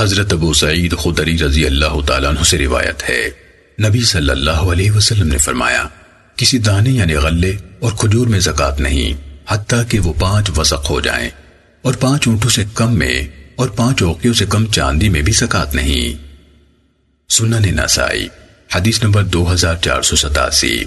حضرت ابو سعید خدری رضی اللہ تعالیٰ عنہ سے روایت ہے۔ نبی صلی اللہ علیہ وسلم نے فرمایا، کسی دانے یعنی غلے اور کھجور میں زکات نہیں، حتیٰ کہ وہ پانچ وسق ہو جائیں۔ اور پانچ اونٹوں سے کم میں اور پانچ اوکیوں سے کم چاندی میں بھی زکات نہیں۔ سنن نسائی، حدیث نمبر دو ہزار چار سو ستاسی۔